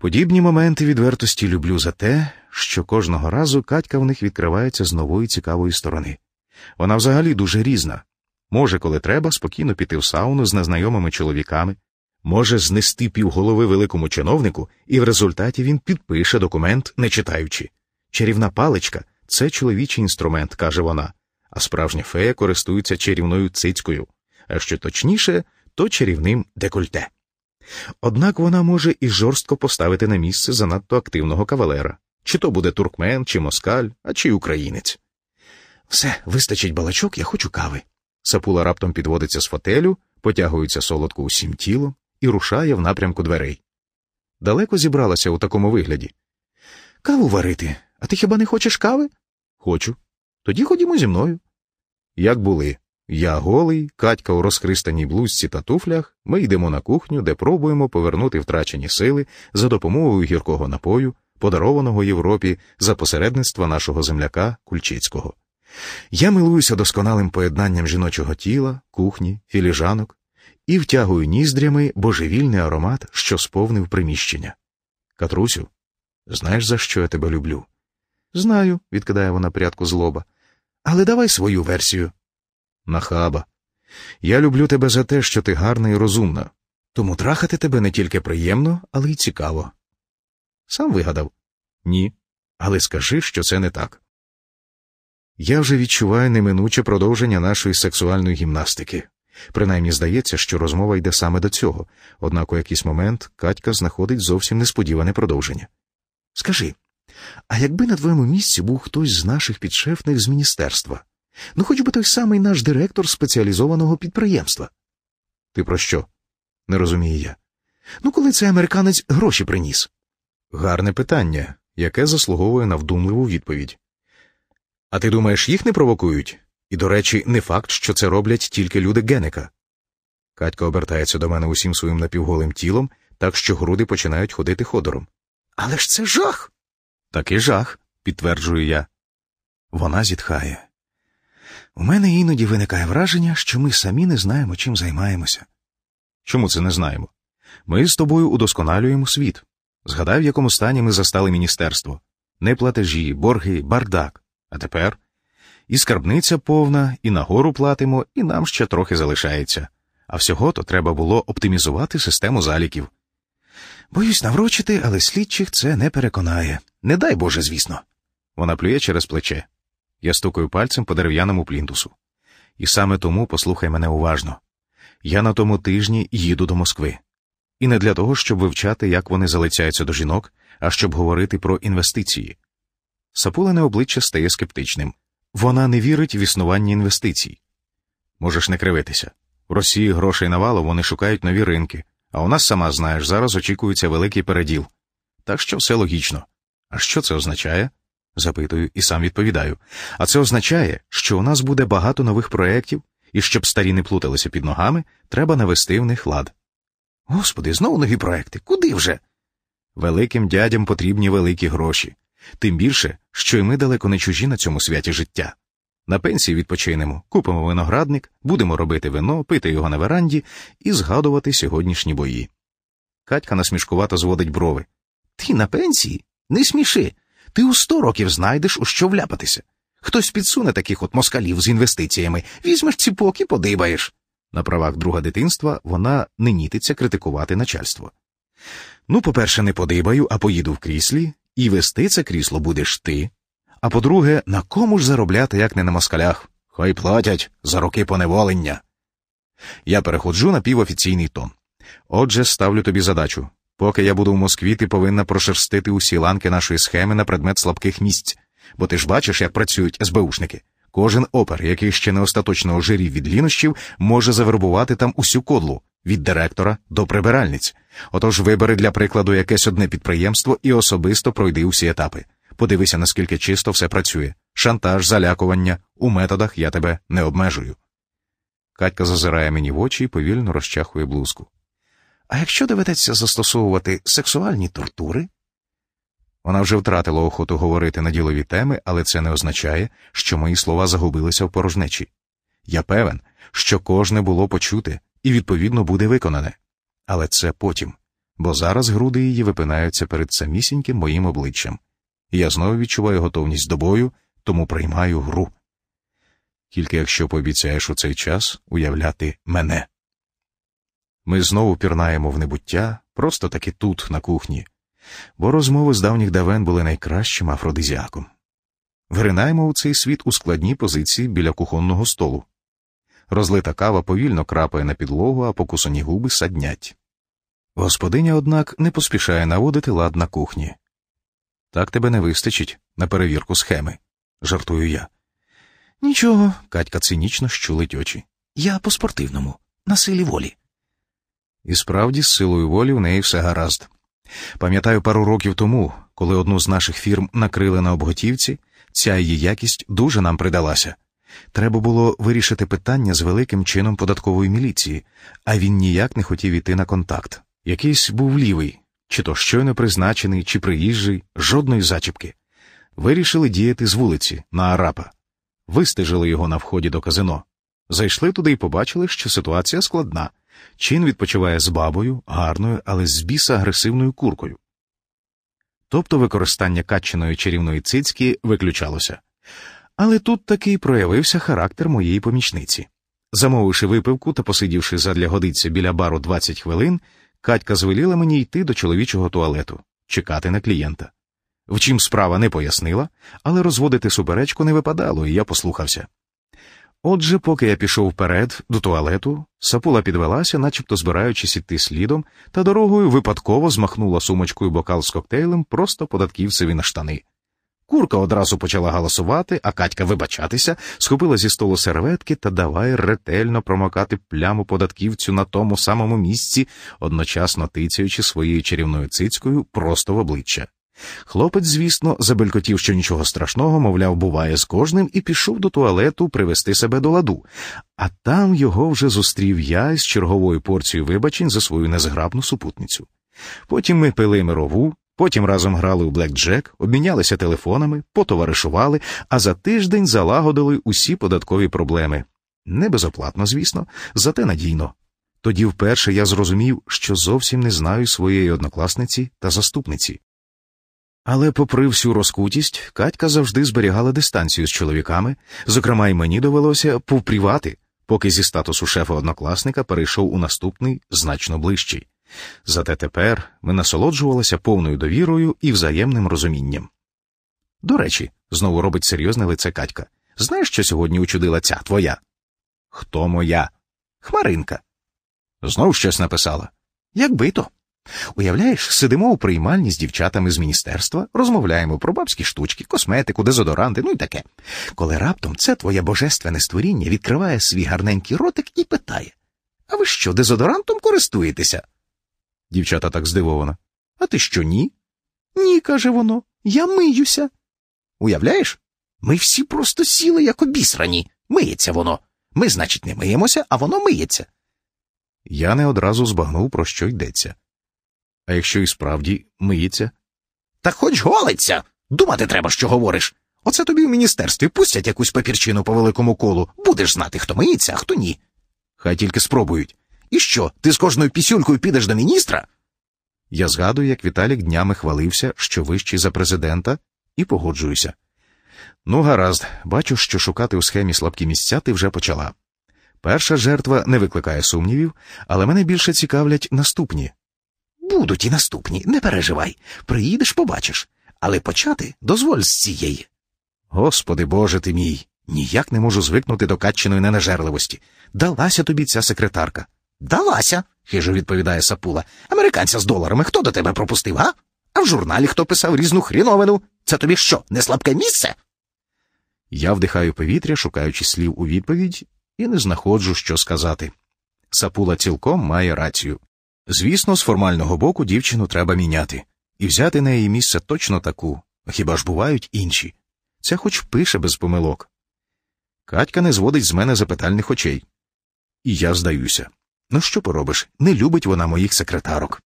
Подібні моменти відвертості люблю за те, що кожного разу Катька в них відкривається з нової цікавої сторони. Вона взагалі дуже різна. Може, коли треба, спокійно піти в сауну з незнайомими чоловіками, може знести півголови великому чиновнику, і в результаті він підпише документ, не читаючи. Чарівна паличка це чоловічий інструмент, каже вона, а справжня фея користується чарівною цицькою, а що точніше, то чарівним декольте. Однак вона може і жорстко поставити на місце занадто активного кавалера, чи то буде туркмен, чи москаль, а чи українець. Все, вистачить балачок, я хочу кави. Сапула раптом підводиться з фотелю, потягується солодко усім тілом і рушає в напрямку дверей. Далеко зібралася у такому вигляді. Каву варити, а ти хіба не хочеш кави? Хочу. Тоді ходімо зі мною. Як були, я голий, Катька у розхристаній блузці та туфлях, ми йдемо на кухню, де пробуємо повернути втрачені сили за допомогою гіркого напою, подарованого Європі за посередництва нашого земляка Кульчицького. Я милуюся досконалим поєднанням жіночого тіла, кухні, філіжанок і втягую ніздрями божевільний аромат, що сповнив приміщення. Катрусю, знаєш, за що я тебе люблю? Знаю, відкидає вона прядку злоба. Але давай свою версію. Нахаба. Я люблю тебе за те, що ти гарна і розумна, тому трахати тебе не тільки приємно, але й цікаво. Сам вигадав? Ні. Але скажи, що це не так. Я вже відчуваю неминуче продовження нашої сексуальної гімнастики. Принаймні здається, що розмова йде саме до цього, однак у якийсь момент Катька знаходить зовсім несподіване продовження. Скажи, а якби на твоєму місці був хтось з наших підшефних з міністерства, ну хоч би той самий наш директор спеціалізованого підприємства? Ти про що? Не розумію я. Ну, коли цей американець гроші приніс? Гарне питання, яке заслуговує на вдумливу відповідь. А ти думаєш, їх не провокують? І, до речі, не факт, що це роблять тільки люди Генека. Катька обертається до мене усім своїм напівголим тілом, так що груди починають ходити ходором. Але ж це жах. Такий жах, підтверджую я. Вона зітхає. У мене іноді виникає враження, що ми самі не знаємо, чим займаємося. Чому це не знаємо? Ми з тобою удосконалюємо світ. Згадай, в якому стані ми застали міністерство. Неплатежі, борги, бардак. А тепер і скарбниця повна, і нагору платимо, і нам ще трохи залишається. А всього то треба було оптимізувати систему заліків. Боюсь наврочити, але слідчих це не переконає. Не дай Боже, звісно. Вона плює через плече. Я стукаю пальцем по дерев'яному плінтусу. І саме тому послухай мене уважно. Я на тому тижні їду до Москви. І не для того, щоб вивчати, як вони залицяються до жінок, а щоб говорити про інвестиції. Сапулине обличчя стає скептичним. Вона не вірить в існування інвестицій. Можеш не кривитися. В Росії грошей навало, вони шукають нові ринки, а у нас, сама знаєш, зараз очікується великий переділ. Так що все логічно. А що це означає? Запитую і сам відповідаю. А це означає, що у нас буде багато нових проєктів, і щоб старі не плуталися під ногами, треба навести в них лад. Господи, знову нові проекти. Куди вже? Великим дядям потрібні великі гроші. Тим більше, що й ми далеко не чужі на цьому святі життя. На пенсії відпочинемо, купимо виноградник, будемо робити вино, пити його на веранді і згадувати сьогоднішні бої. Катька насмішкувато зводить брови. Ти на пенсії? Не сміши. Ти у сто років знайдеш, у що вляпатися. Хтось підсуне таких от москалів з інвестиціями, візьмеш ціпок і подибаєш. На правах друга дитинства вона не нітиться критикувати начальство. Ну, по-перше, не подибаю, а поїду в кріслі, і вести це крісло будеш ти. А по-друге, на кому ж заробляти, як не на москалях? Хай платять за роки поневолення. Я переходжу на півофіційний тон. Отже, ставлю тобі задачу. Поки я буду в Москві, ти повинна прошерстити усі ланки нашої схеми на предмет слабких місць, бо ти ж бачиш, як працюють СБУшники. Кожен опер, який ще не остаточно ожирів від лінощів, може завербувати там усю кодлу від директора до прибиральниць. Отож вибери для прикладу якесь одне підприємство і особисто пройди усі етапи. Подивися, наскільки чисто все працює. Шантаж, залякування. У методах я тебе не обмежую. Катька зазирає мені в очі і повільно розчахує блузку. А якщо доведеться застосовувати сексуальні тортури? Вона вже втратила охоту говорити на ділові теми, але це не означає, що мої слова загубилися в порожнечі. Я певен, що кожне було почуте і, відповідно, буде виконане. Але це потім. бо зараз груди її випинаються перед самісіньким моїм обличчям. Я знову відчуваю готовність до бою, тому приймаю гру. Тільки якщо пообіцяєш у цей час уявляти мене. Ми знову пірнаємо в небуття, просто таки тут, на кухні, бо розмови з давніх давен були найкращим афродизіаком. Виринаємо у цей світ у складній позиції біля кухонного столу. Розлита кава повільно крапає на підлогу, а покусані губи саднять. Господиня, однак, не поспішає наводити лад на кухні. Так тебе не вистачить на перевірку схеми, жартую я. Нічого, Катька цинічно щулить очі. Я по спортивному, на силі волі. І справді, з силою волі в неї все гаразд. Пам'ятаю пару років тому, коли одну з наших фірм накрили на обготівці, ця її якість дуже нам придалася. Треба було вирішити питання з великим чином податкової міліції, а він ніяк не хотів іти на контакт. Якийсь був лівий, чи то щойно призначений, чи приїжджий, жодної зачіпки. Вирішили діяти з вулиці на Арапа. Вистежили його на вході до казино. Зайшли туди і побачили, що ситуація складна. Чин відпочиває з бабою, гарною, але з біса агресивною куркою. Тобто використання каченої чарівної цицьки виключалося. Але тут таки проявився характер моєї помічниці. Замовивши випивку та посидівши задля годиця біля бару 20 хвилин, Катька звеліла мені йти до чоловічого туалету, чекати на клієнта. Вчим справа не пояснила, але розводити суперечку не випадало, і я послухався. Отже, поки я пішов вперед до туалету, сапула підвелася, начебто збираючись іти слідом, та дорогою випадково змахнула сумочкою бокал з коктейлем просто податківцеві на штани. Курка одразу почала галасувати, а Катька вибачатися, схопила зі столу серветки та давай ретельно промокати пляму податківцю на тому самому місці, одночасно тицяючи своєю чарівною цицькою просто в обличчя. Хлопець, звісно, забелькотів, що нічого страшного, мовляв, буває з кожним, і пішов до туалету привести себе до ладу, а там його вже зустрів я з черговою порцією вибачень за свою незграбну супутницю. Потім ми пили мирову, потім разом грали у Блек-Джек, обмінялися телефонами, потоваришували, а за тиждень залагодили усі податкові проблеми. Не безоплатно, звісно, зате надійно. Тоді вперше я зрозумів, що зовсім не знаю своєї однокласниці та заступниці. Але, попри всю розкутість, Катька завжди зберігала дистанцію з чоловіками, зокрема, й мені довелося повпрівати, поки зі статусу шефа однокласника перейшов у наступний значно ближчий. Зате тепер ми насолоджувалися повною довірою і взаємним розумінням. До речі, знову робить серйозне лице Катька. Знаєш, що сьогодні учудила ця твоя? Хто моя? Хмаринка. Знов щось написала. Якби то. Уявляєш, сидимо у приймальні з дівчатами з міністерства, розмовляємо про бабські штучки, косметику, дезодоранти, ну і таке. Коли раптом це твоє божественне створіння відкриває свій гарненький ротик і питає А ви що, дезодорантом користуєтеся? Дівчата так здивована. А ти що, ні? Ні, каже воно, я миюся. Уявляєш? Ми всі просто сіли, як обісрані. Миється воно. Ми, значить, не миємося, а воно миється. Я не одразу збагнув, про що йдеться. А якщо і справді миється? Та хоч голиться. Думати треба, що говориш. Оце тобі в міністерстві пустять якусь папірчину по великому колу. Будеш знати, хто миється, а хто ні. Хай тільки спробують. І що, ти з кожною пісюлькою підеш до міністра? Я згадую, як Віталік днями хвалився, що вищий за президента, і погоджуюся. Ну, гаразд, бачу, що шукати у схемі слабкі місця ти вже почала. Перша жертва не викликає сумнівів, але мене більше цікавлять наступні. Будуть і наступні, не переживай. Приїдеш, побачиш. Але почати дозволь з цієї. Господи Боже ти мій, ніяк не можу звикнути до Катчиної ненажерливості. Далася тобі ця секретарка. Далася, хижо відповідає Сапула. Американця з доларами хто до тебе пропустив, а? А в журналі хто писав різну хріновину? Це тобі що, не слабке місце? Я вдихаю повітря, шукаючи слів у відповідь, і не знаходжу, що сказати. Сапула цілком має рацію. Звісно, з формального боку дівчину треба міняти, і взяти неї місце точно таку, хіба ж бувають інші. Це хоч пише без помилок. Катька не зводить з мене запитальних очей. І я здаюся. Ну, що поробиш? Не любить вона моїх секретарок.